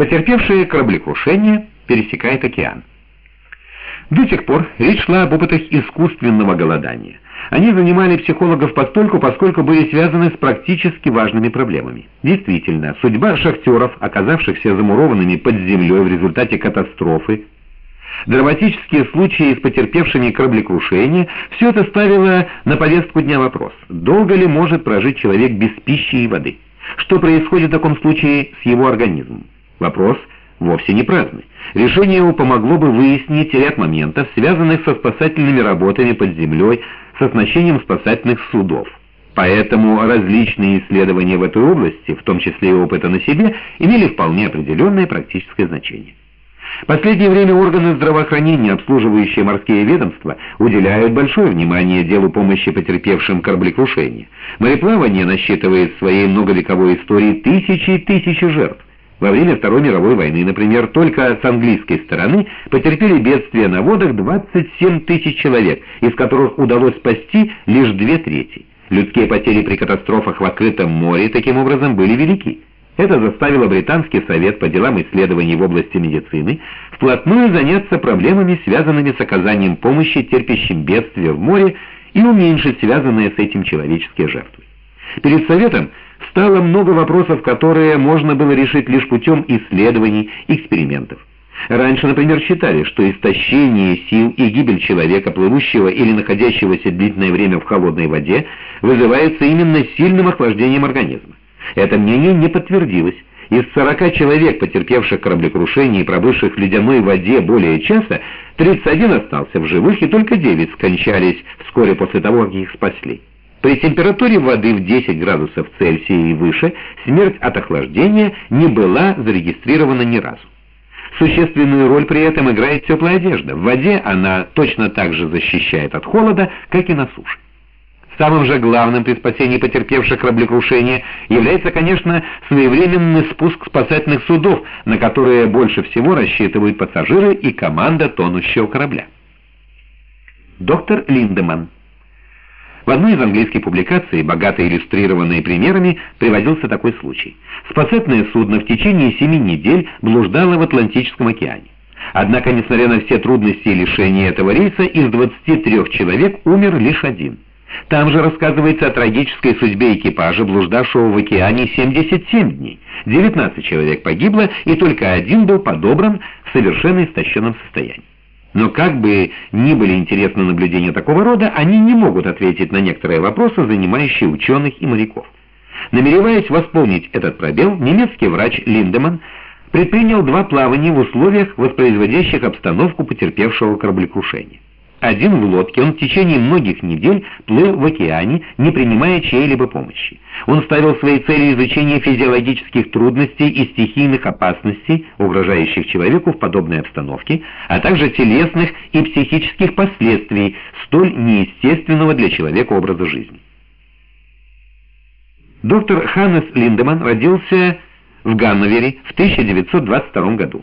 Потерпевшие кораблекрушение пересекает океан. До сих пор речь шла об опытах искусственного голодания. Они занимали психологов постольку, поскольку были связаны с практически важными проблемами. Действительно, судьба шахтеров, оказавшихся замурованными под землей в результате катастрофы, драматические случаи с потерпевшими кораблекрушение, все это ставило на повестку дня вопрос, долго ли может прожить человек без пищи и воды? Что происходит в таком случае с его организмом? Вопрос вовсе не праздный. Решение его помогло бы выяснить ряд моментов, связанных со спасательными работами под землей, с оснащением спасательных судов. Поэтому различные исследования в этой области, в том числе и опыта на себе, имели вполне определенное практическое значение. В последнее время органы здравоохранения, обслуживающие морские ведомства, уделяют большое внимание делу помощи потерпевшим кораблекрушения. Мореплавание насчитывает в своей многовековой истории тысячи и тысячи жертв. Во время Второй мировой войны, например, только с английской стороны потерпели бедствия на водах 27 тысяч человек, из которых удалось спасти лишь две трети. Людские потери при катастрофах в открытом море таким образом были велики. Это заставило Британский совет по делам исследований в области медицины вплотную заняться проблемами, связанными с оказанием помощи терпящим бедствия в море и уменьшить связанные с этим человеческие жертвы. Перед советом стало много вопросов, которые можно было решить лишь путем исследований, экспериментов. Раньше, например, считали, что истощение сил и гибель человека, плывущего или находящегося длительное время в холодной воде, вызывается именно сильным охлаждением организма. Это мнение не подтвердилось. Из 40 человек, потерпевших кораблекрушение и пробывших в ледяной воде более часа, 31 остался в живых и только 9 скончались вскоре после того, как их спасли. При температуре воды в 10 градусов Цельсия и выше смерть от охлаждения не была зарегистрирована ни разу. Существенную роль при этом играет теплая одежда. В воде она точно так же защищает от холода, как и на суше. Самым же главным при спасении потерпевших кораблекрушение является, конечно, своевременный спуск спасательных судов, на которые больше всего рассчитывают пассажиры и команда тонущего корабля. Доктор Линдеман в одной из английских публикаций, богато иллюстрированной примерами, приводился такой случай. Спасательное судно в течение семи недель блуждало в Атлантическом океане. Однако, несмотря на все трудности и лишения этого рейса, из 23 человек умер лишь один. Там же рассказывается о трагической судьбе экипажа, блуждавшего в океане 77 дней. 19 человек погибло, и только один был подобран в совершенно истощенном состоянии. Но как бы ни были интересны наблюдения такого рода, они не могут ответить на некоторые вопросы, занимающие ученых и моряков. Намереваясь восполнить этот пробел, немецкий врач Линдеман предпринял два плавания в условиях, воспроизводящих обстановку потерпевшего кораблекрушения. Один в лодке, он в течение многих недель плыл в океане, не принимая чьей-либо помощи. Он ставил своей целью изучение физиологических трудностей и стихийных опасностей, угрожающих человеку в подобной обстановке, а также телесных и психических последствий столь неестественного для человека образа жизни. Доктор Ханнес Линдеман родился в Ганновере в 1922 году.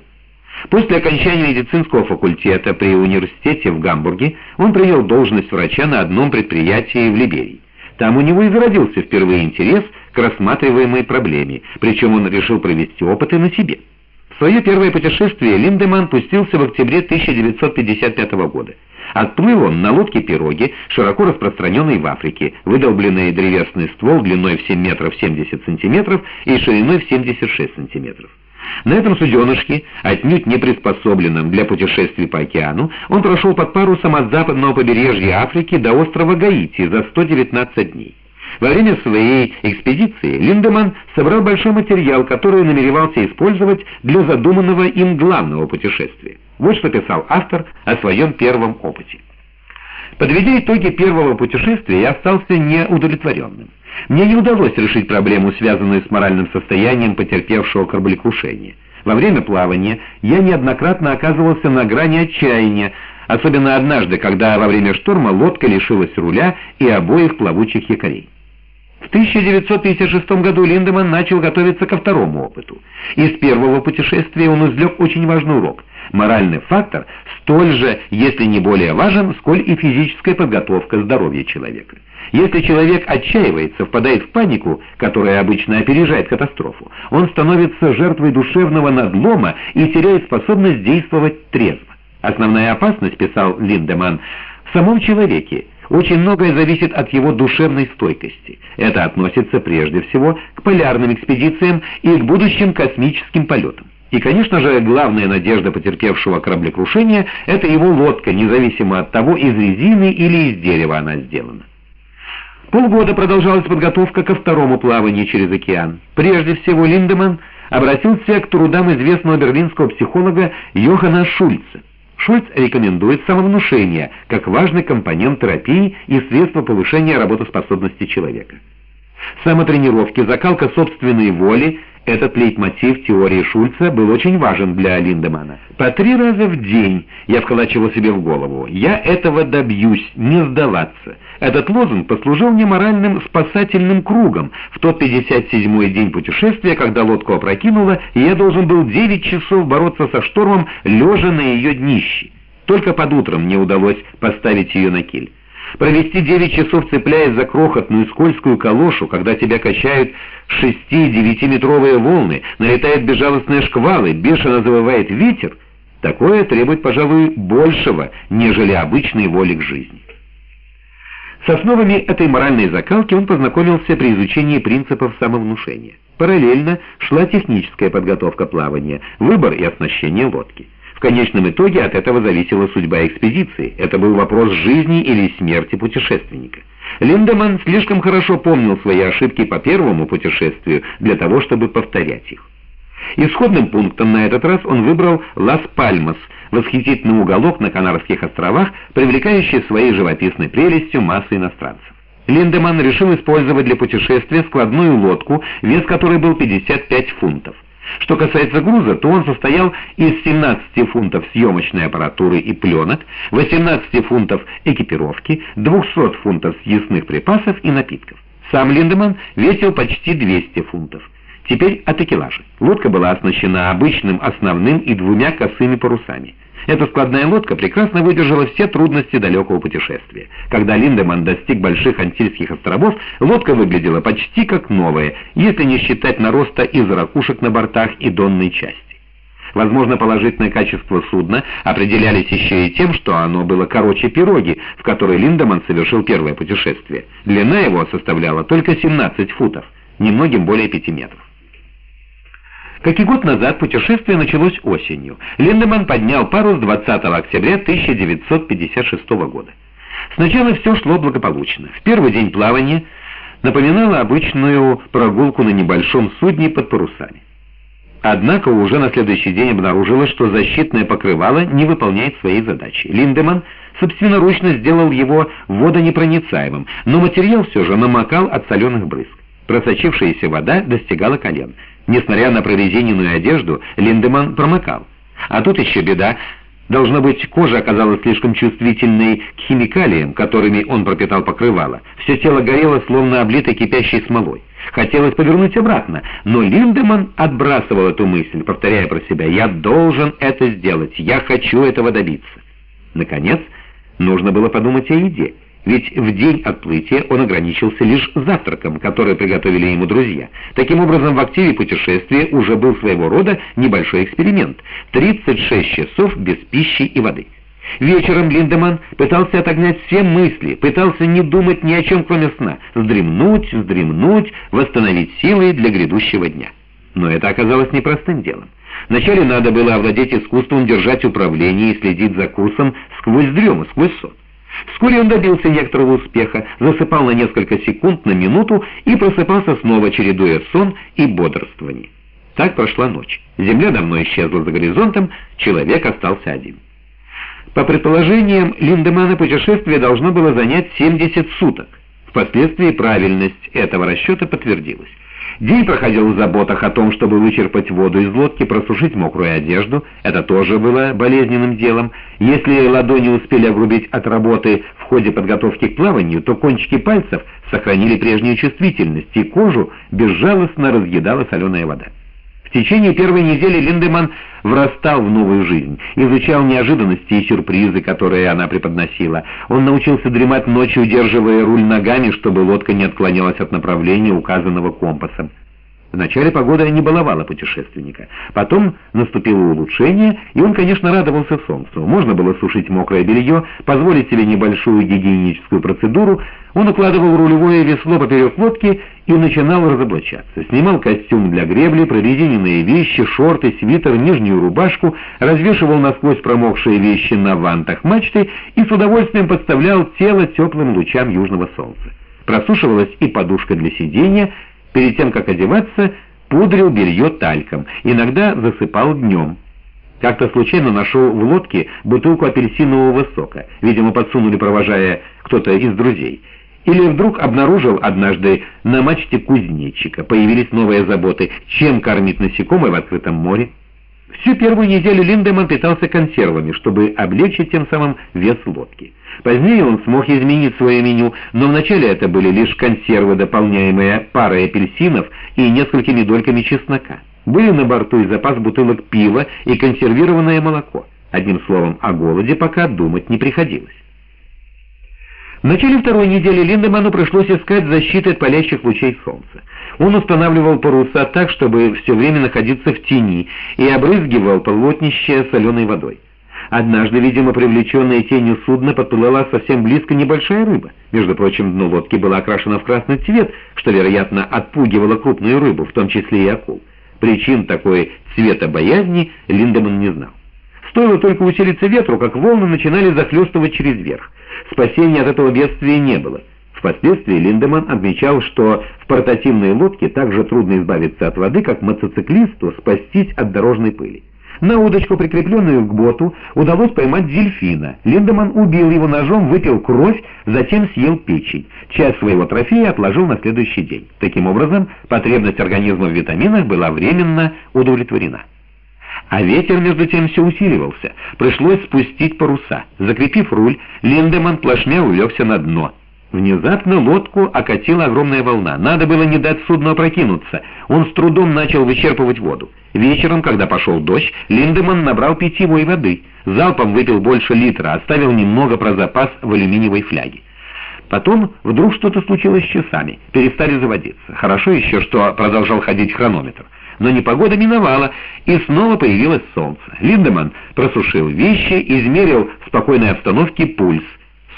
После окончания медицинского факультета при университете в Гамбурге он принял должность врача на одном предприятии в Либерии. Там у него и зародился впервые интерес к рассматриваемой проблеме, причем он решил провести опыты на себе. В свое первое путешествие Линдеман пустился в октябре 1955 года. Отплыл он на лодке «Пироги», широко распространенной в Африке, выдолбленный древесный ствол длиной в 7 метров 70 сантиметров и шириной в 76 сантиметров. На этом суденышке, отнюдь не приспособленном для путешествий по океану, он прошел под парусом от западного побережья Африки до острова Гаити за 119 дней. Во время своей экспедиции Линдеман собрал большой материал, который намеревался использовать для задуманного им главного путешествия. Вот что писал автор о своем первом опыте. Подведя итоги первого путешествия, я остался неудовлетворенным. Мне не удалось решить проблему, связанную с моральным состоянием потерпевшего кораблекрушения. Во время плавания я неоднократно оказывался на грани отчаяния, особенно однажды, когда во время шторма лодка лишилась руля и обоих плавучих якорей. В 1956 году Линдеман начал готовиться ко второму опыту. Из первого путешествия он извлек очень важный урок. Моральный фактор столь же, если не более важен, сколь и физическая подготовка здоровья человека. Если человек отчаивается, впадает в панику, которая обычно опережает катастрофу, он становится жертвой душевного надлома и теряет способность действовать трезво. Основная опасность, писал Линдеман, в самом человеке. Очень многое зависит от его душевной стойкости. Это относится прежде всего к полярным экспедициям и к будущим космическим полетам. И, конечно же, главная надежда потерпевшего кораблекрушения – это его лодка, независимо от того, из резины или из дерева она сделана. Полгода продолжалась подготовка ко второму плаванию через океан. Прежде всего Линдеман обратился к трудам известного берлинского психолога Йохана Шульца. Шульц рекомендует самовнушение как важный компонент терапии и средство повышения работоспособности человека. Самотренировки, закалка собственной воли – этот лейтмотив теории Шульца был очень важен для Линдемана. По три раза в день я вколачивал себе в голову «Я этого добьюсь, не сдаваться». Этот лозунг послужил мне моральным спасательным кругом в тот 57-й день путешествия, когда лодку опрокинуло, я должен был 9 часов бороться со штормом, лежа на ее днище. Только под утром мне удалось поставить ее на киль. Провести 9 часов, цепляясь за крохотную скользкую калошу, когда тебя качают 6-9-метровые волны, налетают безжалостные шквалы, бешено завывает ветер, такое требует, пожалуй, большего, нежели обычной воли к жизни. С основами этой моральной закалки он познакомился при изучении принципов самовнушения. Параллельно шла техническая подготовка плавания, выбор и оснащение лодки. В конечном итоге от этого зависела судьба экспедиции. Это был вопрос жизни или смерти путешественника. Линдеман слишком хорошо помнил свои ошибки по первому путешествию для того, чтобы повторять их. Исходным пунктом на этот раз он выбрал Лас-Пальмас, восхитительный уголок на Канарских островах, привлекающий своей живописной прелестью массы иностранцев. Линдеман решил использовать для путешествия складную лодку, вес которой был 55 фунтов. Что касается груза, то он состоял из 17 фунтов съемочной аппаратуры и пленок, 18 фунтов экипировки, 200 фунтов съестных припасов и напитков. Сам Линдеман весил почти 200 фунтов. Теперь о такелаже. Лодка была оснащена обычным основным и двумя косыми парусами. Эта складная лодка прекрасно выдержала все трудности далекого путешествия. Когда Линдеман достиг Больших Антильских островов, лодка выглядела почти как новая, если не считать нароста из ракушек на бортах и донной части. Возможно, положительное качество судна определялись еще и тем, что оно было короче пироги, в которой Линдеман совершил первое путешествие. Длина его составляла только 17 футов, немногим более 5 метров. Как и год назад, путешествие началось осенью. Линдеман поднял парус 20 октября 1956 года. Сначала все шло благополучно. В первый день плавания напоминало обычную прогулку на небольшом судне под парусами. Однако уже на следующий день обнаружилось, что защитное покрывало не выполняет своей задачи. Линдеман собственноручно сделал его водонепроницаемым, но материал все же намокал от соленых брызг. Просочившаяся вода достигала колен. Несмотря на прорезиненную одежду, Линдеман промокал. А тут еще беда. Должно быть, кожа оказалась слишком чувствительной к химикалиям, которыми он пропитал покрывало. Все тело горело, словно облито кипящей смолой. Хотелось повернуть обратно, но Линдеман отбрасывал эту мысль, повторяя про себя «Я должен это сделать, я хочу этого добиться». Наконец, нужно было подумать о еде ведь в день отплытия он ограничился лишь завтраком, который приготовили ему друзья. Таким образом, в активе путешествия уже был своего рода небольшой эксперимент. 36 часов без пищи и воды. Вечером Линдеман пытался отогнать все мысли, пытался не думать ни о чем, кроме сна, вздремнуть, вздремнуть, восстановить силы для грядущего дня. Но это оказалось непростым делом. Вначале надо было овладеть искусством держать управление и следить за курсом сквозь дрему, сквозь сон. Вскоре он добился некоторого успеха, засыпал на несколько секунд, на минуту и просыпался снова, чередуя сон и бодрствование. Так прошла ночь. Земля давно исчезла за горизонтом, человек остался один. По предположениям Линдемана путешествие должно было занять 70 суток. Впоследствии правильность этого расчета подтвердилась. День проходил в заботах о том, чтобы вычерпать воду из лодки, просушить мокрую одежду. Это тоже было болезненным делом. Если ладони успели огрубить от работы в ходе подготовки к плаванию, то кончики пальцев сохранили прежнюю чувствительность, и кожу безжалостно разъедала соленая вода. В течение первой недели Линдеман врастал в новую жизнь, изучал неожиданности и сюрпризы, которые она преподносила. Он научился дремать ночью, удерживая руль ногами, чтобы лодка не отклонялась от направления, указанного компасом. Вначале погода не баловала путешественника. Потом наступило улучшение, и он, конечно, радовался солнцу. Можно было сушить мокрое белье, позволить себе небольшую гигиеническую процедуру. Он укладывал рулевое весло поперек лодки и начинал разоблачаться. Снимал костюм для гребли, прорезиненные вещи, шорты, свитер, нижнюю рубашку, развешивал насквозь промокшие вещи на вантах мачты и с удовольствием подставлял тело теплым лучам южного солнца. Просушивалась и подушка для сидения, Перед тем, как одеваться, пудрил белье тальком, иногда засыпал днем. Как-то случайно нашел в лодке бутылку апельсинового сока, видимо, подсунули, провожая кто-то из друзей. Или вдруг обнаружил однажды на мачте кузнечика. Появились новые заботы, чем кормить насекомое в открытом море. Всю первую неделю Линдеман питался консервами, чтобы облегчить тем самым вес лодки. Позднее он смог изменить свое меню, но вначале это были лишь консервы, дополняемые парой апельсинов и несколькими дольками чеснока. Были на борту и запас бутылок пива и консервированное молоко. Одним словом, о голоде пока думать не приходилось. В начале второй недели Линдеману пришлось искать защиты от палящих лучей солнца. Он устанавливал паруса так, чтобы все время находиться в тени, и обрызгивал полотнище соленой водой. Однажды, видимо, привлеченная тенью судна подплыла совсем близко небольшая рыба. Между прочим, дно лодки было окрашено в красный цвет, что, вероятно, отпугивало крупную рыбу, в том числе и акул. Причин такой цвета боязни Линдеман не знал. Стоило только усилиться ветру, как волны начинали захлестывать через верх. Спасения от этого бедствия не было. Впоследствии Линдеман отмечал, что в портативной лодке так же трудно избавиться от воды, как мотоциклисту спастись от дорожной пыли. На удочку, прикрепленную к боту, удалось поймать дельфина. Линдеман убил его ножом, выпил кровь, затем съел печень. Часть своего трофея отложил на следующий день. Таким образом, потребность организма в витаминах была временно удовлетворена. А ветер, между тем, все усиливался. Пришлось спустить паруса. Закрепив руль, Линдеман плашмя улегся на дно. Внезапно лодку окатила огромная волна. Надо было не дать судну опрокинуться. Он с трудом начал вычерпывать воду. Вечером, когда пошел дождь, Линдеман набрал питьевой воды. Залпом выпил больше литра, оставил немного про запас в алюминиевой фляге. Потом вдруг что-то случилось с часами, перестали заводиться. Хорошо еще, что продолжал ходить хронометр. Но непогода миновала, и снова появилось солнце. Линдеман просушил вещи, измерил в спокойной обстановке пульс.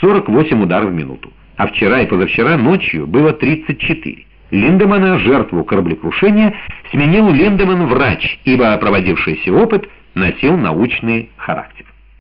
48 ударов в минуту а вчера и позавчера ночью было 34. Линдемана, жертву кораблекрушения, сменил Линдеман врач, ибо проводившийся опыт носил научный характер.